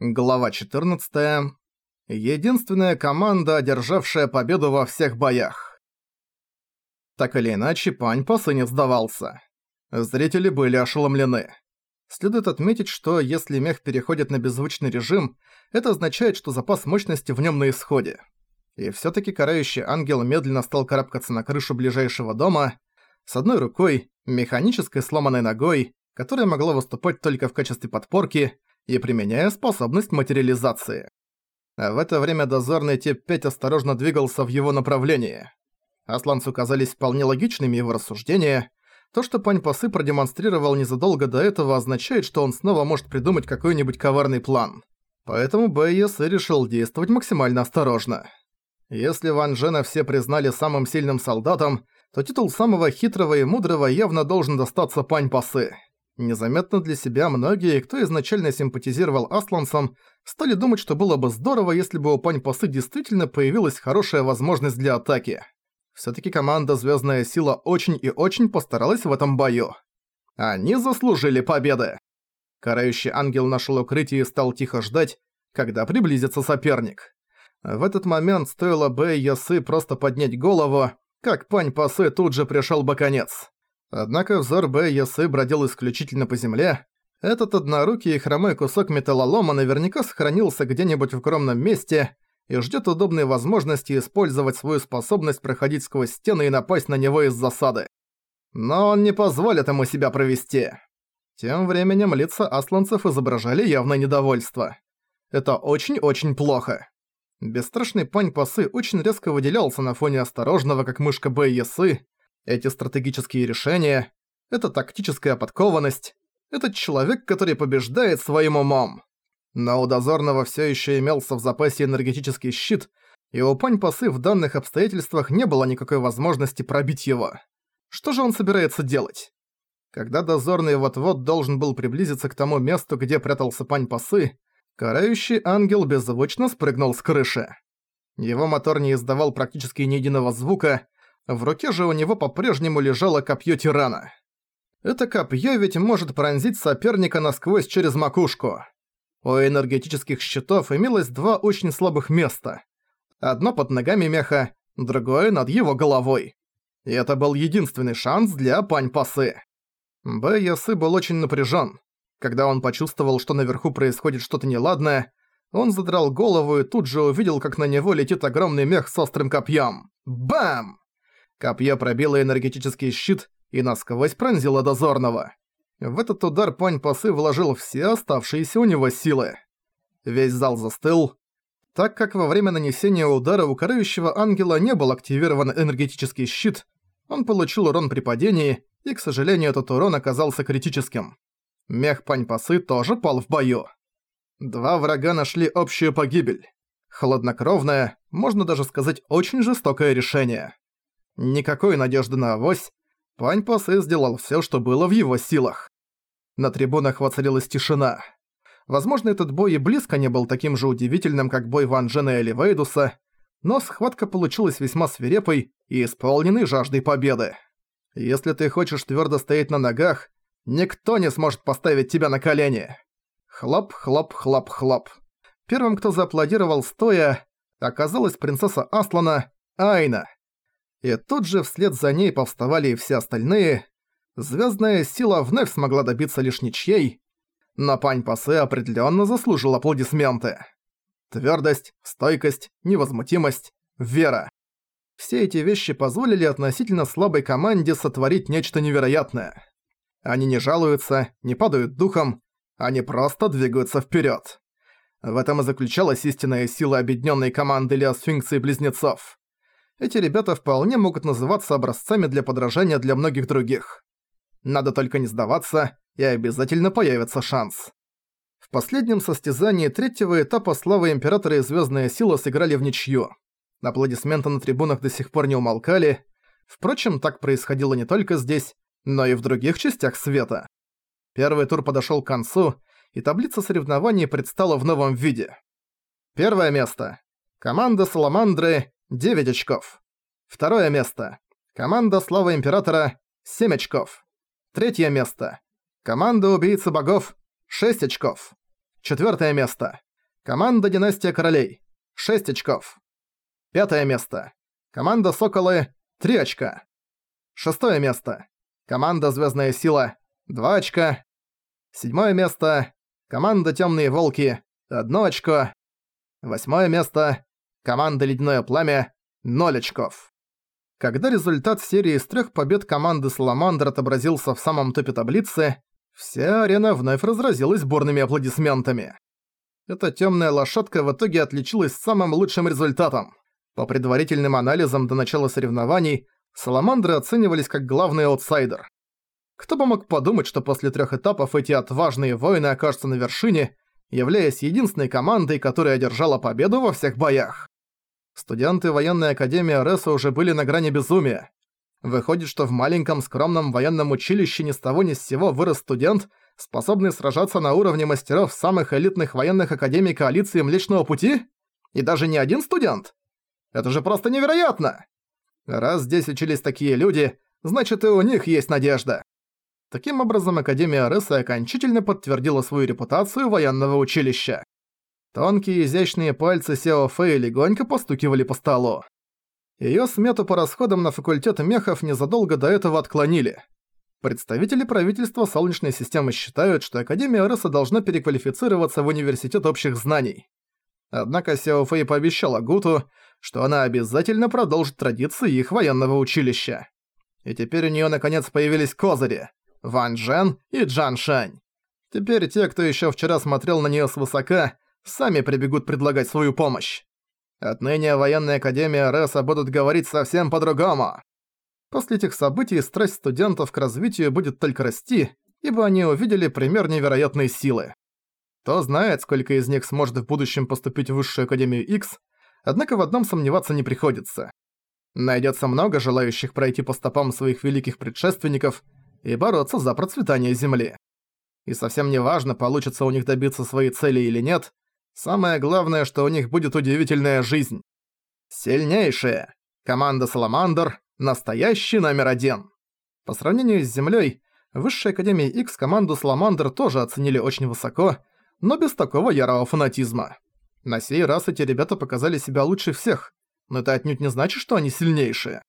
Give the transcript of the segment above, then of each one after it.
Глава 14. Единственная команда, одержавшая победу во всех боях. Так или иначе, Пань Пасы не сдавался. Зрители были ошеломлены. Следует отметить, что если мех переходит на беззвучный режим, это означает, что запас мощности в нем на исходе. И все таки карающий ангел медленно стал карабкаться на крышу ближайшего дома, с одной рукой, механической сломанной ногой, которая могла выступать только в качестве подпорки, и применяя способность материализации. А в это время дозорный тип 5 осторожно двигался в его направлении. Асланцу казались вполне логичными его рассуждения. То, что Пань Пасы продемонстрировал незадолго до этого, означает, что он снова может придумать какой-нибудь коварный план. Поэтому Бэйес решил действовать максимально осторожно. Если Ван Джена все признали самым сильным солдатом, то титул самого хитрого и мудрого явно должен достаться Пань Пасы. Незаметно для себя многие, кто изначально симпатизировал Аслансам, стали думать, что было бы здорово, если бы у Пань Пасы действительно появилась хорошая возможность для атаки. Всё-таки команда «Звёздная сила» очень и очень постаралась в этом бою. Они заслужили победы. Карающий ангел нашел укрытие и стал тихо ждать, когда приблизится соперник. В этот момент стоило Бэй Ясы просто поднять голову, как Пань Пасы тут же пришёл бы конец. Однако взор Б. Ясы бродил исключительно по земле. Этот однорукий и хромой кусок металлолома наверняка сохранился где-нибудь в укромном месте и ждет удобной возможности использовать свою способность проходить сквозь стены и напасть на него из засады. Но он не позволит ему себя провести. Тем временем лица асланцев изображали явное недовольство. Это очень-очень плохо. Бесстрашный пань Пасы очень резко выделялся на фоне осторожного, как мышка Б. Эти стратегические решения, это тактическая подкованность, этот человек, который побеждает своим умом. Но у дозорного все еще имелся в запасе энергетический щит, и у Пань Пасы в данных обстоятельствах не было никакой возможности пробить его. Что же он собирается делать? Когда дозорный вот-вот должен был приблизиться к тому месту, где прятался Пань Пасы, карающий ангел беззвучно спрыгнул с крыши. Его мотор не издавал практически ни единого звука, в руке же у него по-прежнему лежало копье тирана. Это копье ведь может пронзить соперника насквозь через макушку. У энергетических щитов имелось два очень слабых места. Одно под ногами меха, другое над его головой. И это был единственный шанс для Пань-Пасы. Б. Был очень напряжен. Когда он почувствовал, что наверху происходит что-то неладное, он задрал голову и тут же увидел, как на него летит огромный мех с острым копьем. Бам! Копье пробило энергетический щит и насквозь пронзило дозорного. В этот удар Пань Пасы вложил все оставшиеся у него силы. Весь зал застыл. Так как во время нанесения удара у карающего ангела не был активирован энергетический щит, он получил урон при падении, и, к сожалению, этот урон оказался критическим. Мех Пань Пасы тоже пал в бою. Два врага нашли общую погибель. Хладнокровное, можно даже сказать, очень жестокое решение. Никакой надежды на авось. Пань Пасы сделал всё, что было в его силах. На трибунах воцарилась тишина. Возможно, этот бой и близко не был таким же удивительным, как бой Ван Джена и Эливейдуса, но схватка получилась весьма свирепой и исполненной жаждой победы. Если ты хочешь твёрдо стоять на ногах, никто не сможет поставить тебя на колени. Хлоп, хлоп, хлоп, хлоп. Первым, кто зааплодировал стоя, оказалась принцесса Аслана, Айна и тут же вслед за ней повставали и все остальные. Звездная сила вновь смогла добиться лишь ничьей, но Пань Пасе определенно заслужил аплодисменты. Твердость, стойкость, невозмутимость, вера. Все эти вещи позволили относительно слабой команде сотворить нечто невероятное. Они не жалуются, не падают духом, они просто двигаются вперед. В этом и заключалась истинная сила объединенной команды Леосфинкса и Близнецов эти ребята вполне могут называться образцами для подражания для многих других. Надо только не сдаваться, и обязательно появится шанс. В последнем состязании третьего этапа славы Императора и Звездная Сила сыграли в ничью. Аплодисменты на трибунах до сих пор не умолкали. Впрочем, так происходило не только здесь, но и в других частях света. Первый тур подошел к концу, и таблица соревнований предстала в новом виде. Первое место. Команда Саламандры 9 очков. Второе место. Команда Слава Императора 7 очков. Третье место. Команда Убийцы Богов 6 очков. Четвёртое место. Команда Династия Королей. 6 очков. Пятое место. Команда Соколы. 3 очка. Шестое место. Команда Звездная Сила. 2 очка. Седьмое место. Команда Тёмные Волки. 1 очко. Восьмое место. Команда Ледяное Пламя. 0 очков. Когда результат серии из трех побед команды Саламандр отобразился в самом топе таблицы, вся арена вновь разразилась бурными аплодисментами. Эта темная лошадка в итоге отличилась самым лучшим результатом. По предварительным анализам до начала соревнований, Саламандры оценивались как главный аутсайдер. Кто бы мог подумать, что после трех этапов эти отважные воины окажутся на вершине, являясь единственной командой, которая одержала победу во всех боях. Студенты военной академии Ареса уже были на грани безумия. Выходит, что в маленьком скромном военном училище ни с того ни с сего вырос студент, способный сражаться на уровне мастеров самых элитных военных академий коалиции Млечного Пути? И даже не один студент? Это же просто невероятно! Раз здесь учились такие люди, значит и у них есть надежда. Таким образом, Академия Ареса окончательно подтвердила свою репутацию военного училища. Тонкие изящные пальцы Сео Фэй легонько постукивали по столу. Её смету по расходам на факультет мехов незадолго до этого отклонили. Представители правительства Солнечной системы считают, что Академия Рыса должна переквалифицироваться в Университет общих знаний. Однако Сео Фэй пообещала Гуту, что она обязательно продолжит традиции их военного училища. И теперь у неё наконец появились козыри – Ван Джен и Джан Шань. Теперь те, кто ещё вчера смотрел на неё свысока, сами прибегут предлагать свою помощь. Отныне военная академия Реса будут говорить совсем по-другому. После этих событий страсть студентов к развитию будет только расти, ибо они увидели пример невероятной силы. Кто знает, сколько из них сможет в будущем поступить в Высшую Академию X, однако в одном сомневаться не приходится. Найдется много желающих пройти по стопам своих великих предшественников и бороться за процветание Земли. И совсем не важно, получится у них добиться своей цели или нет, Самое главное, что у них будет удивительная жизнь. Сильнейшая. Команда Саламандр – настоящий номер один. По сравнению с Землей, Высшая Академия X команду Саламандр тоже оценили очень высоко, но без такого ярого фанатизма. На сей раз эти ребята показали себя лучше всех, но это отнюдь не значит, что они сильнейшие.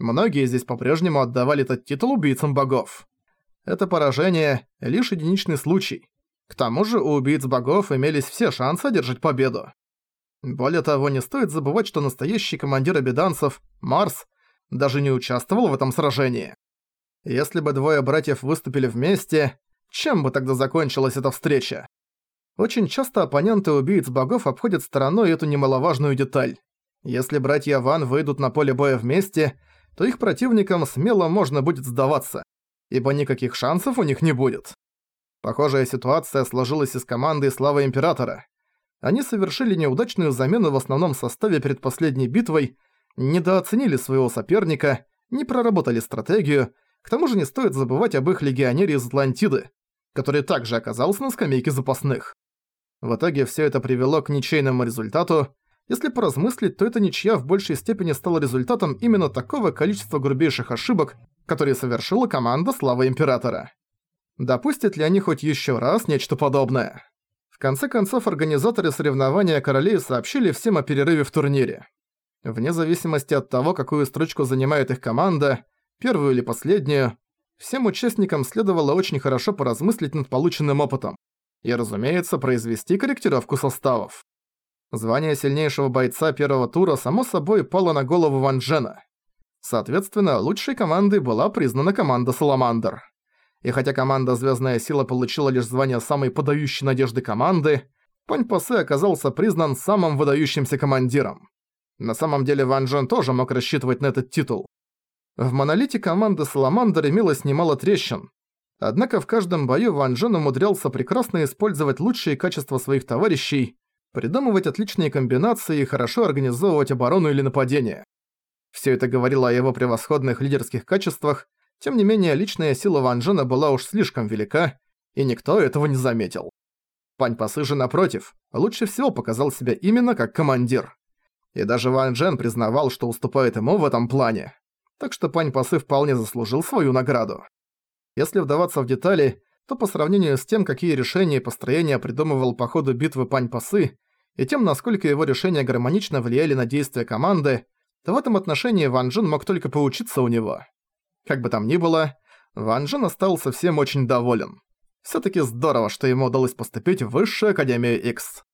Многие здесь по-прежнему отдавали этот титул убийцам богов. Это поражение – лишь единичный случай. К тому же у убийц богов имелись все шансы одержать победу. Более того, не стоит забывать, что настоящий командир обеданцев, Марс, даже не участвовал в этом сражении. Если бы двое братьев выступили вместе, чем бы тогда закончилась эта встреча? Очень часто оппоненты убийц богов обходят стороной эту немаловажную деталь. Если братья Ван выйдут на поле боя вместе, то их противникам смело можно будет сдаваться, ибо никаких шансов у них не будет. Похожая ситуация сложилась и с командой Славы Императора. Они совершили неудачную замену в основном составе перед последней битвой, недооценили своего соперника, не проработали стратегию, к тому же не стоит забывать об их легионере из Атлантиды, который также оказался на скамейке запасных. В итоге все это привело к ничейному результату. Если поразмыслить, то эта ничья в большей степени стала результатом именно такого количества грубейших ошибок, которые совершила команда Славы Императора. Допустят ли они хоть еще раз нечто подобное? В конце концов, организаторы соревнования королей сообщили всем о перерыве в турнире. Вне зависимости от того, какую строчку занимает их команда, первую или последнюю, всем участникам следовало очень хорошо поразмыслить над полученным опытом и, разумеется, произвести корректировку составов. Звание сильнейшего бойца первого тура само собой пало на голову Ван Джена. Соответственно, лучшей командой была признана команда Саламандр и хотя команда «Звездная сила» получила лишь звание самой подающей надежды команды, Пань Пасе оказался признан самым выдающимся командиром. На самом деле Ван Джен тоже мог рассчитывать на этот титул. В монолите команды «Саламандр» имелось немало трещин, однако в каждом бою Ван Джен умудрялся прекрасно использовать лучшие качества своих товарищей, придумывать отличные комбинации и хорошо организовывать оборону или нападение. Все это говорило о его превосходных лидерских качествах, тем не менее, личная сила Ван Джена была уж слишком велика, и никто этого не заметил. Пань Пасы же, напротив, лучше всего показал себя именно как командир. И даже Ван Джен признавал, что уступает ему в этом плане. Так что Пань Пасы вполне заслужил свою награду. Если вдаваться в детали, то по сравнению с тем, какие решения и построения придумывал по ходу битвы Пань Пасы, и тем, насколько его решения гармонично влияли на действия команды, то в этом отношении Ван Джен мог только поучиться у него. Как бы там ни было, Ван Джен остался всем очень доволен. Всё-таки здорово, что ему удалось поступить в Высшую Академию X.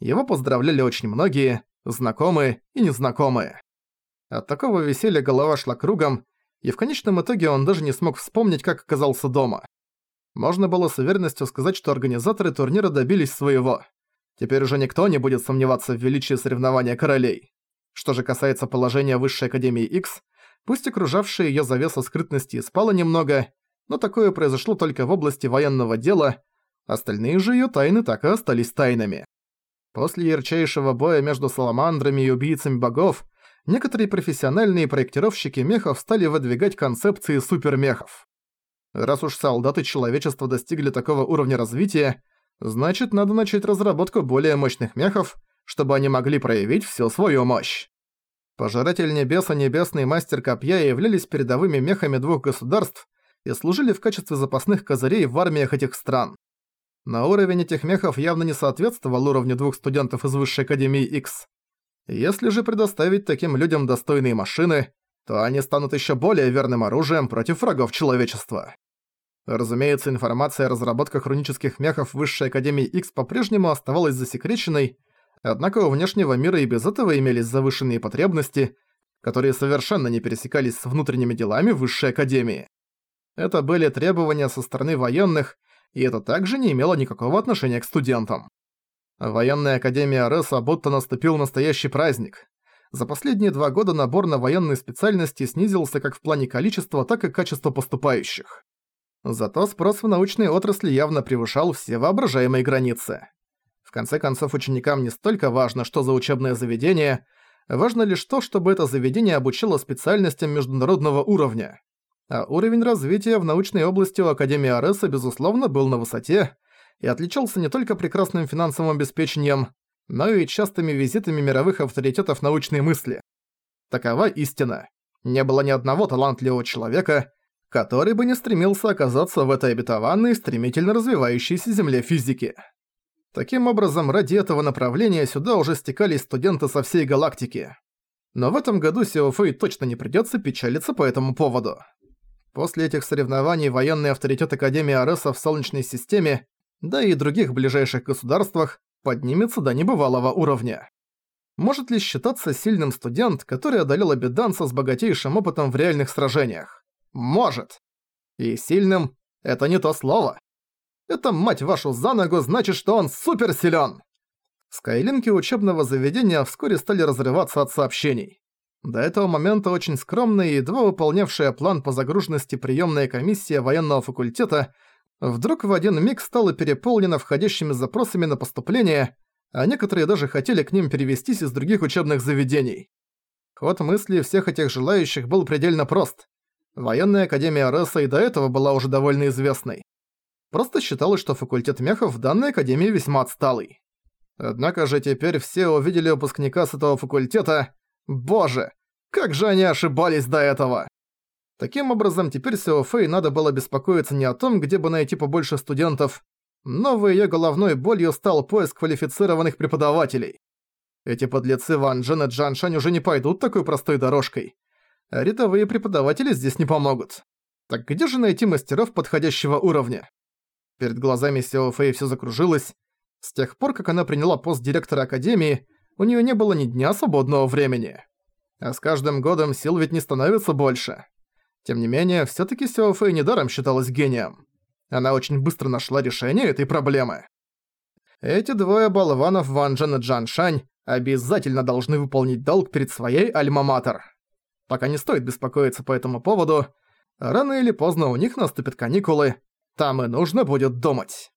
Его поздравляли очень многие, знакомые и незнакомые. От такого веселья голова шла кругом, и в конечном итоге он даже не смог вспомнить, как оказался дома. Можно было с уверенностью сказать, что организаторы турнира добились своего. Теперь уже никто не будет сомневаться в величии соревнования королей. Что же касается положения Высшей Академии X, пусть окружавшая её завеса скрытности спала немного, но такое произошло только в области военного дела, остальные же её тайны так и остались тайнами. После ярчайшего боя между саламандрами и убийцами богов, некоторые профессиональные проектировщики мехов стали выдвигать концепции супермехов. Раз уж солдаты человечества достигли такого уровня развития, значит надо начать разработку более мощных мехов, чтобы они могли проявить всю свою мощь. Пожиратель Небес и Небесный Мастер Копья являлись передовыми мехами двух государств и служили в качестве запасных козырей в армиях этих стран. Но уровень этих мехов явно не соответствовал уровню двух студентов из Высшей Академии X. Если же предоставить таким людям достойные машины, то они станут еще более верным оружием против врагов человечества. Разумеется, информация о разработках рунических мехов Высшей Академии X по-прежнему оставалась засекреченной, однако у внешнего мира и без этого имелись завышенные потребности, которые совершенно не пересекались с внутренними делами Высшей Академии. Это были требования со стороны военных, и это также не имело никакого отношения к студентам. Военная Академия Реса будто наступил настоящий праздник. За последние два года набор на военные специальности снизился как в плане количества, так и качества поступающих. Зато спрос в научной отрасли явно превышал все воображаемые границы. В конце концов, ученикам не столько важно, что за учебное заведение, важно лишь то, чтобы это заведение обучало специальностям международного уровня. А уровень развития в научной области у Академии Ареса, безусловно, был на высоте и отличался не только прекрасным финансовым обеспечением, но и частыми визитами мировых авторитетов научной мысли. Такова истина. Не было ни одного талантливого человека, который бы не стремился оказаться в этой обетованной, стремительно развивающейся земле физики. Таким образом, ради этого направления сюда уже стекались студенты со всей галактики. Но в этом году Сио Фэй точно не придётся печалиться по этому поводу. После этих соревнований военный авторитет Академии Ареса в Солнечной системе, да и других ближайших государствах, поднимется до небывалого уровня. Может ли считаться сильным студент, который одолел обеданца с богатейшим опытом в реальных сражениях? Может. И сильным — это не то слово. Это, мать вашу, за ногу значит, что он суперсилен. Скайлинки учебного заведения вскоре стали разрываться от сообщений. До этого момента очень скромная и едва выполнявшая план по загруженности приемная комиссия военного факультета вдруг в один миг стала переполнена входящими запросами на поступление, а некоторые даже хотели к ним перевестись из других учебных заведений. Ход мысли всех этих желающих был предельно прост. Военная академия Ресса и до этого была уже довольно известной. Просто считалось, что факультет мехов в данной академии весьма отсталый. Однако же теперь все увидели выпускника с этого факультета. Боже, как же они ошибались до этого! Таким образом, теперь Сео Фэй надо было беспокоиться не о том, где бы найти побольше студентов. Новой её головной болью стал поиск квалифицированных преподавателей. Эти подлецы Ван Джен и Джан Шань уже не пойдут такой простой дорожкой рядовые преподаватели здесь не помогут. Так где же найти мастеров подходящего уровня? Перед глазами Сео Фэй всё закружилось. С тех пор, как она приняла пост директора Академии, у неё не было ни дня свободного времени. А с каждым годом сил ведь не становится больше. Тем не менее, всё-таки Сео Фэй недаром считалась гением. Она очень быстро нашла решение этой проблемы. Эти двое болванов Ван Джен и Джан Шань обязательно должны выполнить долг перед своей альма-матер. Пока не стоит беспокоиться по этому поводу. Рано или поздно у них наступят каникулы. Там и нужно будет думать.